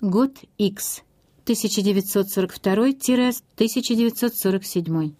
Год X 1942-1947